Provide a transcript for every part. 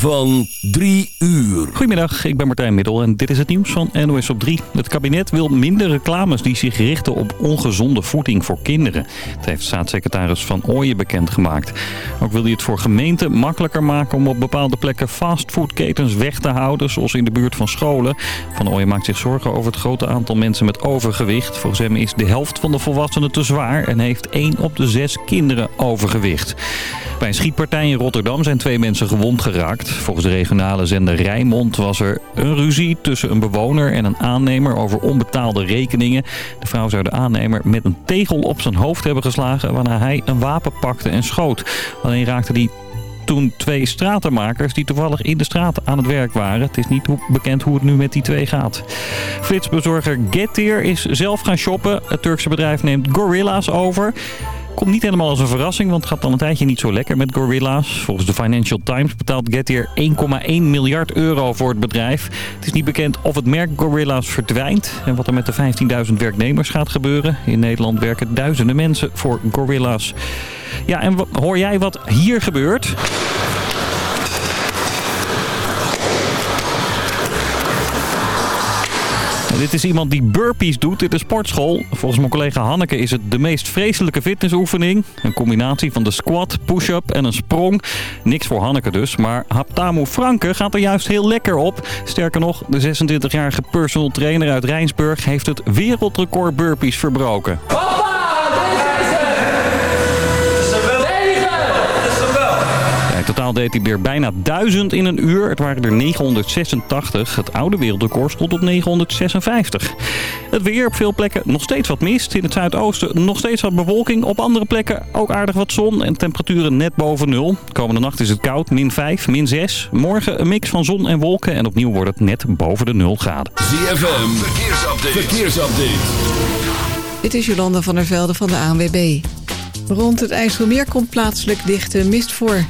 van 3 uur. Goedemiddag, ik ben Martijn Middel en dit is het nieuws van NOS op 3. Het kabinet wil minder reclames die zich richten op ongezonde voeding voor kinderen. Dat heeft staatssecretaris Van Ooyen bekendgemaakt. Ook wil hij het voor gemeenten makkelijker maken om op bepaalde plekken fastfoodketens weg te houden, zoals in de buurt van scholen. Van Ooyen maakt zich zorgen over het grote aantal mensen met overgewicht. Volgens hem is de helft van de volwassenen te zwaar en heeft 1 op de 6 kinderen overgewicht. Bij een schietpartij in Rotterdam zijn twee mensen gewond geraakt. Volgens de regionale zender Rijnmond was er een ruzie tussen een bewoner en een aannemer over onbetaalde rekeningen. De vrouw zou de aannemer met een tegel op zijn hoofd hebben geslagen waarna hij een wapen pakte en schoot. Alleen raakte die toen twee stratenmakers die toevallig in de straat aan het werk waren. Het is niet bekend hoe het nu met die twee gaat. Flitsbezorger Getir is zelf gaan shoppen. Het Turkse bedrijf neemt Gorilla's over. Komt niet helemaal als een verrassing, want het gaat al een tijdje niet zo lekker met Gorilla's. Volgens de Financial Times betaalt Getir 1,1 miljard euro voor het bedrijf. Het is niet bekend of het merk Gorilla's verdwijnt en wat er met de 15.000 werknemers gaat gebeuren. In Nederland werken duizenden mensen voor Gorilla's. Ja, en hoor jij wat hier gebeurt? Dit is iemand die burpees doet in de sportschool. Volgens mijn collega Hanneke is het de meest vreselijke fitnessoefening. Een combinatie van de squat, push-up en een sprong. Niks voor Hanneke dus, maar Haptamu Franke gaat er juist heel lekker op. Sterker nog, de 26-jarige personal trainer uit Rijnsburg heeft het wereldrecord burpees verbroken. Totaal deed hij weer bijna 1000 in een uur. Het waren er 986. Het oude wereldrecord stond op 956. Het weer op veel plekken nog steeds wat mist. In het zuidoosten nog steeds wat bewolking. Op andere plekken ook aardig wat zon en temperaturen net boven nul. Komende nacht is het koud, min 5, min 6. Morgen een mix van zon en wolken en opnieuw wordt het net boven de 0 graden. ZFM, verkeersupdate. verkeersupdate. Dit is Jolanda van der Velde van de ANWB. Rond het IJsselmeer komt plaatselijk dichte mist voor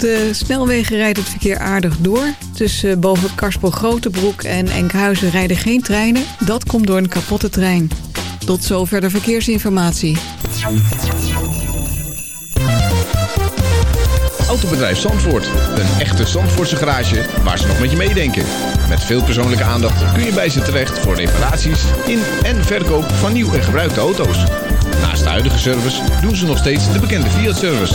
de snelwegen rijdt het verkeer aardig door. Tussen boven Karspel Grotebroek en Enkhuizen rijden geen treinen. Dat komt door een kapotte trein. Tot zover de verkeersinformatie. Autobedrijf Zandvoort. Een echte Zandvoortse garage waar ze nog met je meedenken. Met veel persoonlijke aandacht kun je bij ze terecht voor reparaties in en verkoop van nieuw en gebruikte auto's. Naast de huidige service doen ze nog steeds de bekende Fiat-service.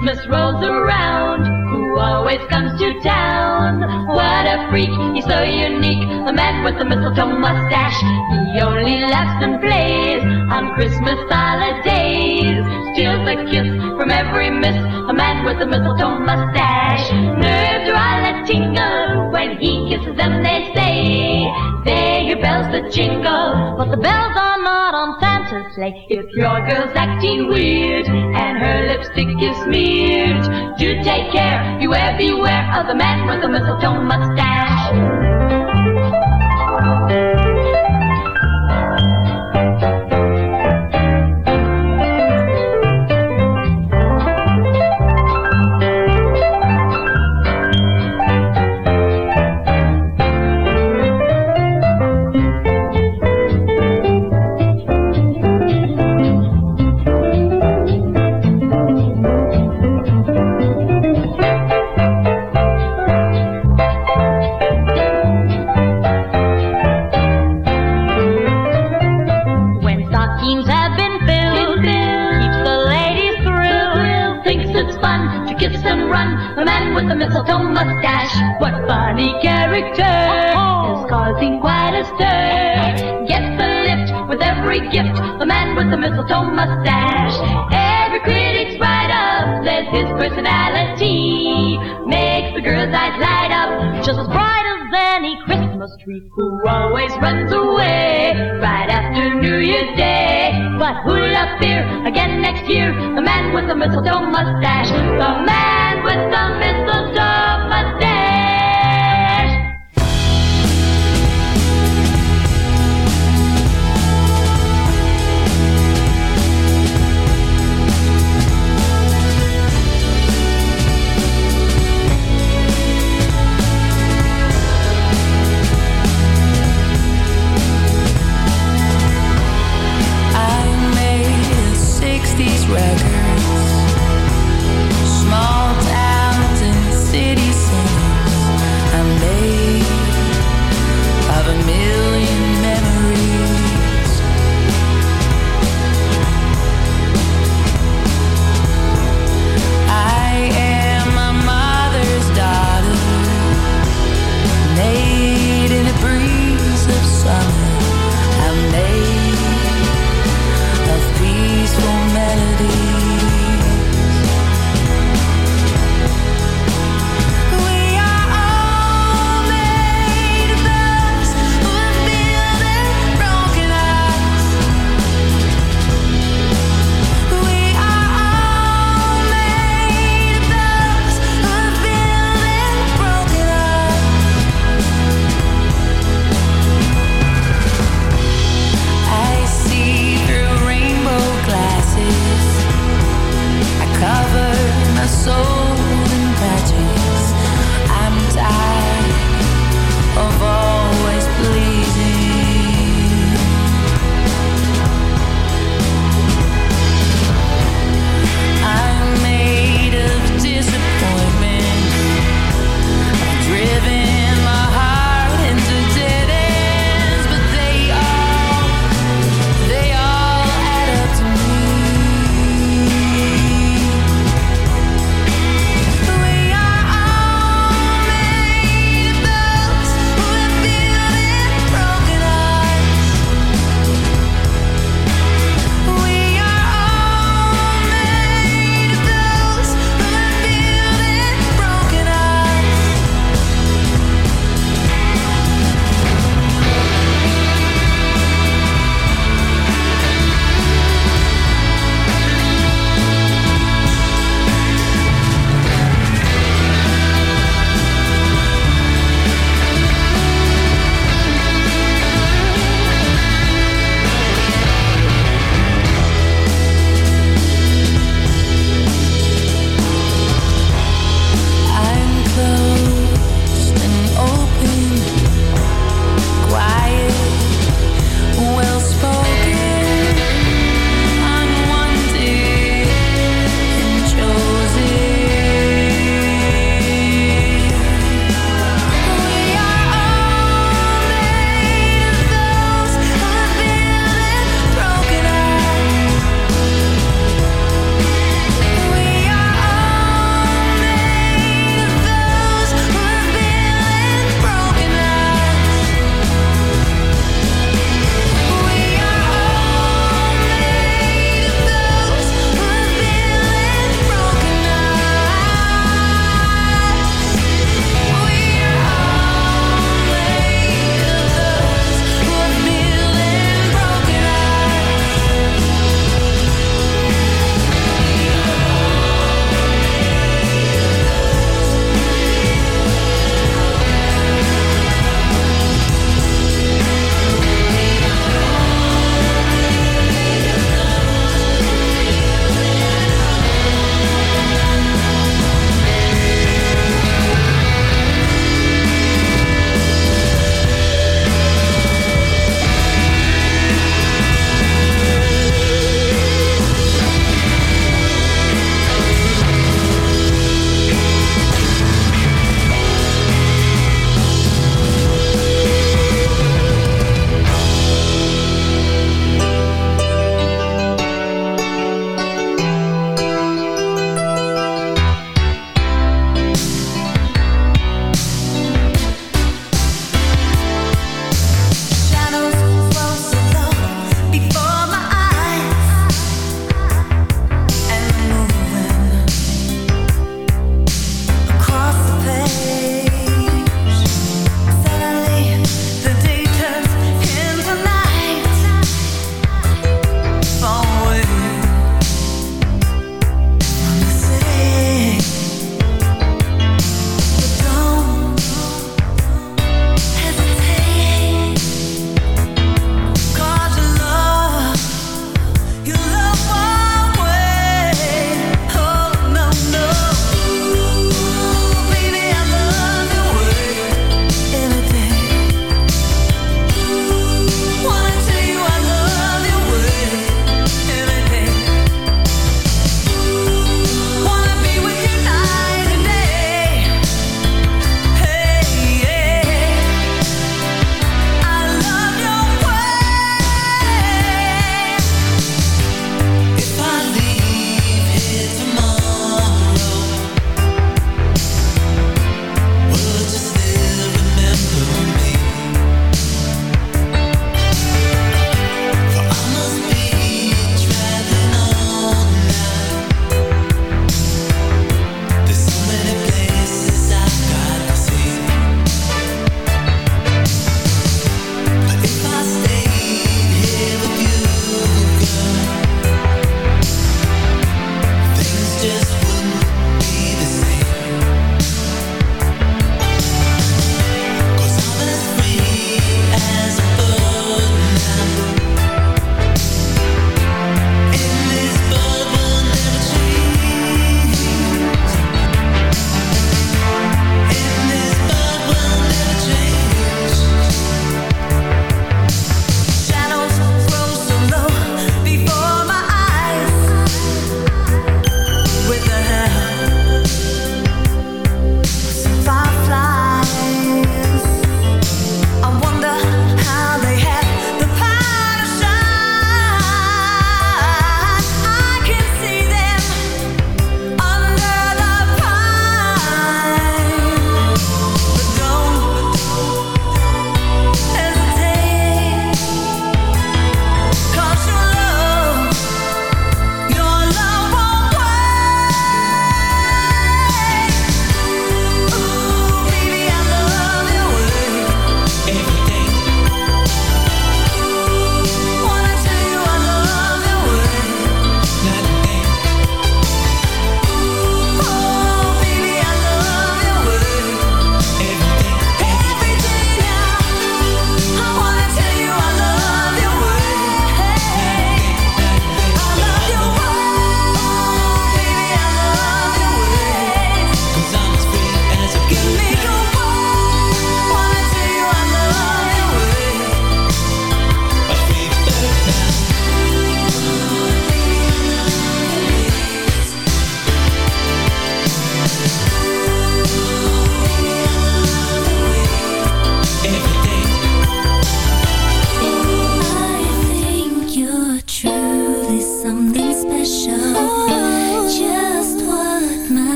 Christmas rolls around, always comes to town? What a freak, he's so unique, A man with a mistletoe mustache. He only laughs and plays on Christmas holidays. Steals a kiss from every miss, a man with a mistletoe mustache. Nerves are all a tingle when he kisses them, they say. They hear bells that jingle, but the bells are not on Santa's sleigh. If your girl's acting weird and her lipstick is smeared, do take care, beware, beware of the man with the mistletoe mustache. Mistletoe mustache. What funny character is causing quite a stir? Gets the lift with every gift, the man with the mistletoe mustache. Every critic's write up says his personality makes the girls' eyes light up, just as bright as any Christmas tree. Who always runs away right after New Year's Day, but who'll appear again next year. The man with the mistletoe mustache. The man with the mistletoe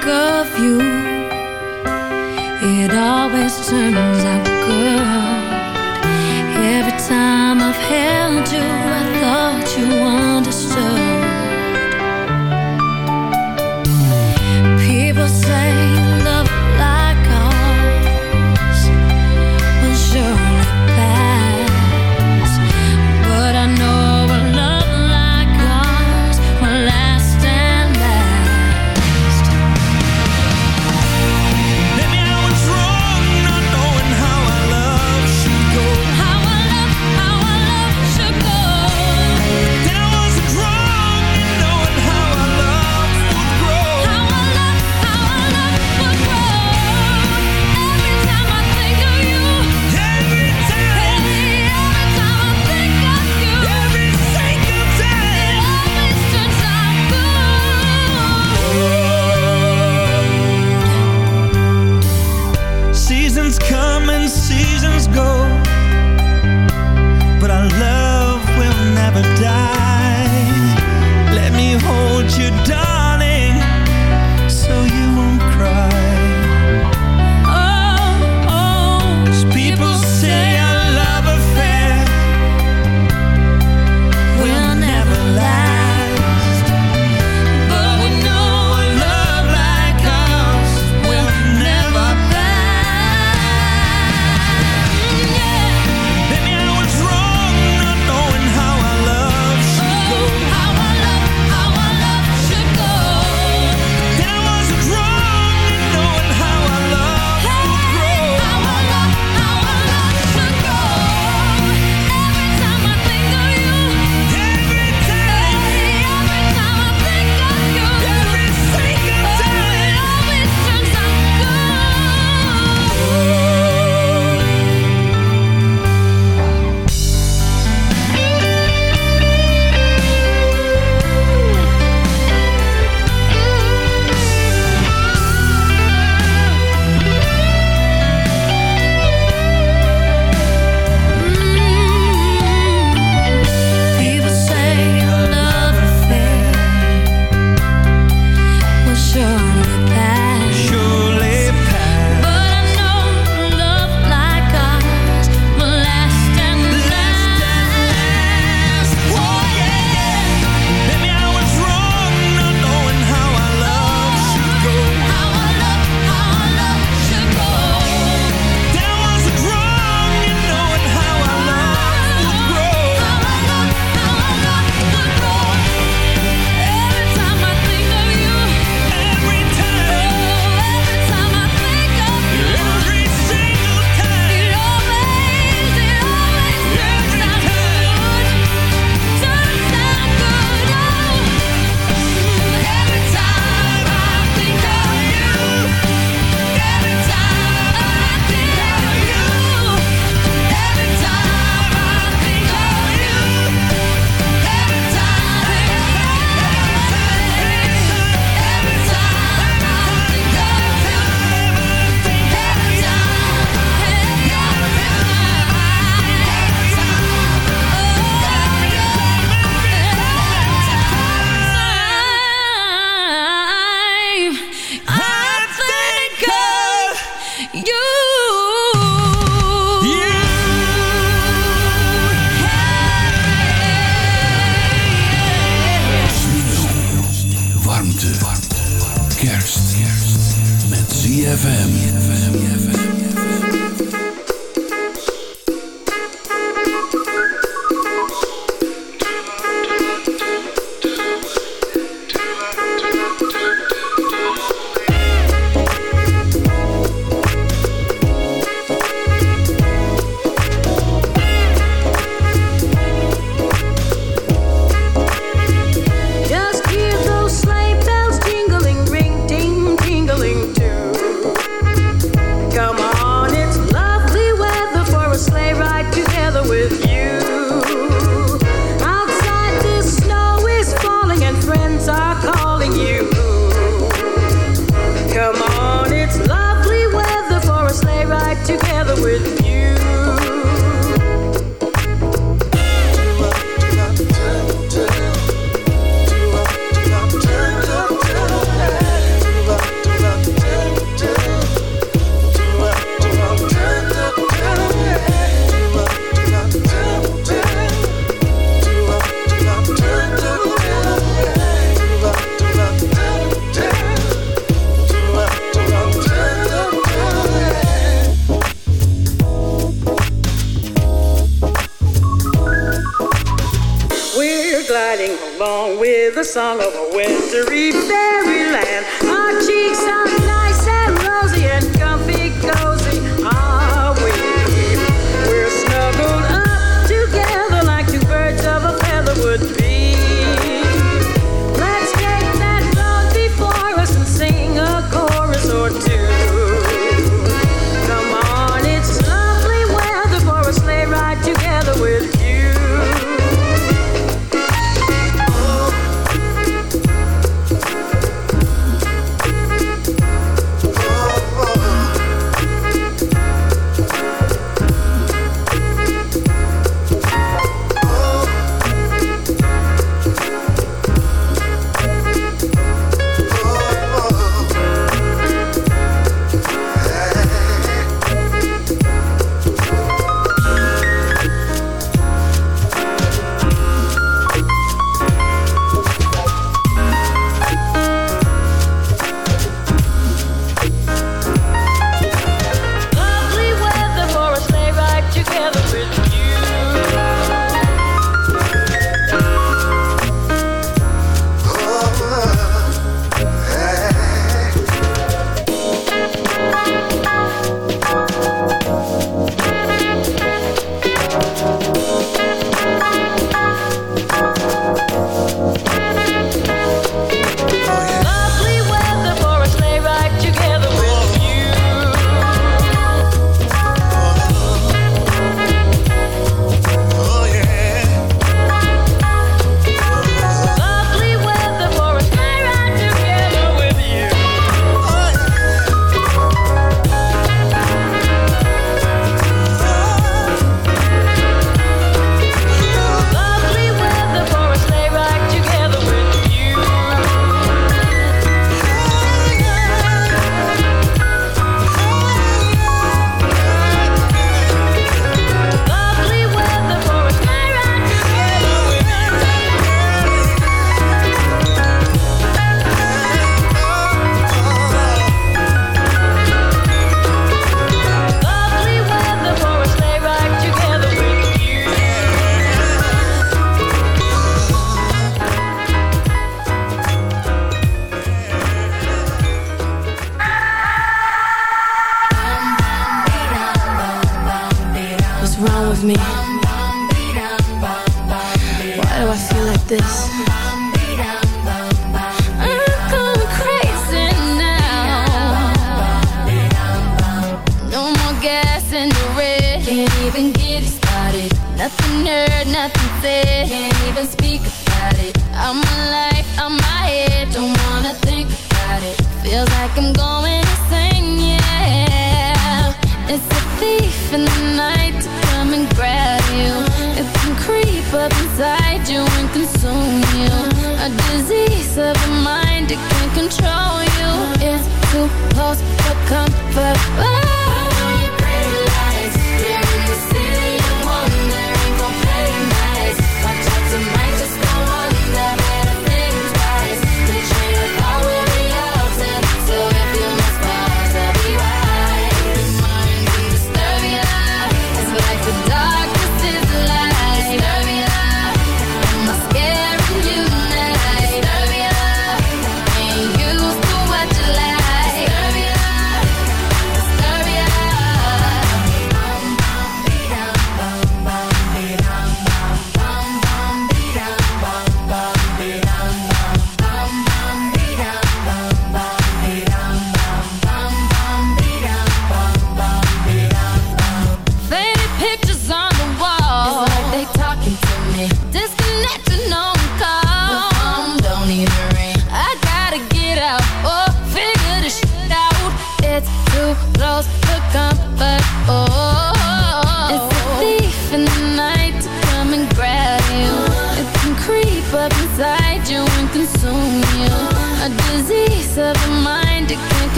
think of you It always turns out good. Every time I've held you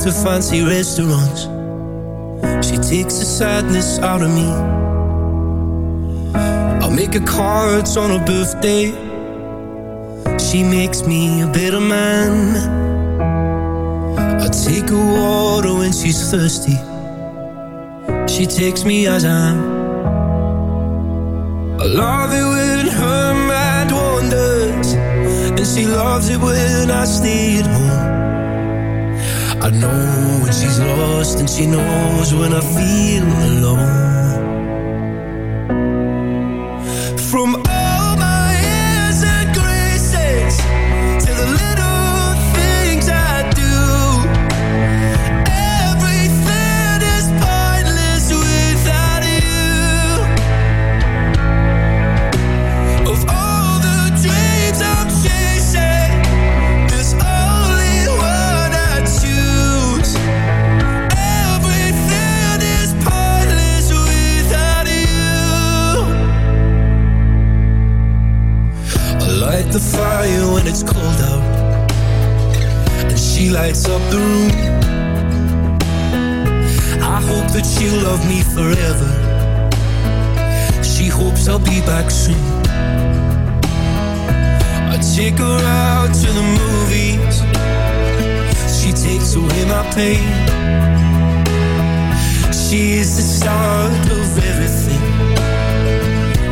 to fancy restaurants. She takes the sadness out of me. I make her cards on her birthday. She makes me a better man. I take her water when she's thirsty. She takes me as I am. I love it when her mind wanders And she loves it when I stay at home I know when she's lost And she knows when I feel alone The fire when it's cold out, and she lights up the room. I hope that she'll love me forever. She hopes I'll be back soon. I take her out to the movies. She takes away my pain. She is the start of everything,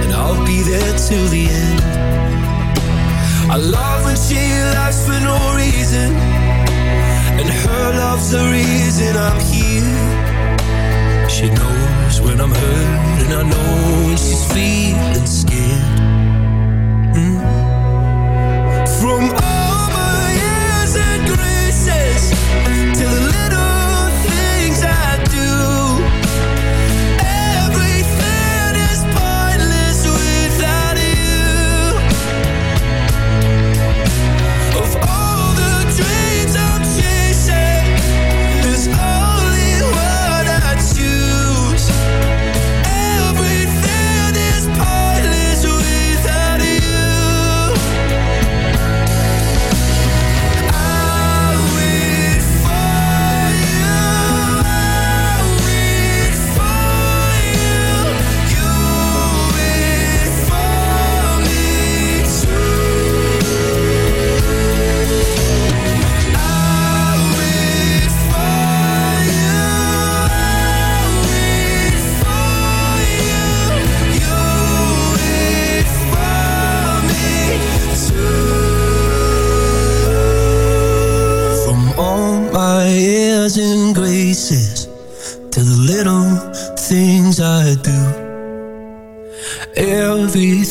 and I'll be there till the end. I love when she laughs for no reason, and her love's the reason I'm here. She knows when I'm hurt, and I know when she's feeling scared. Mm. From all my years and graces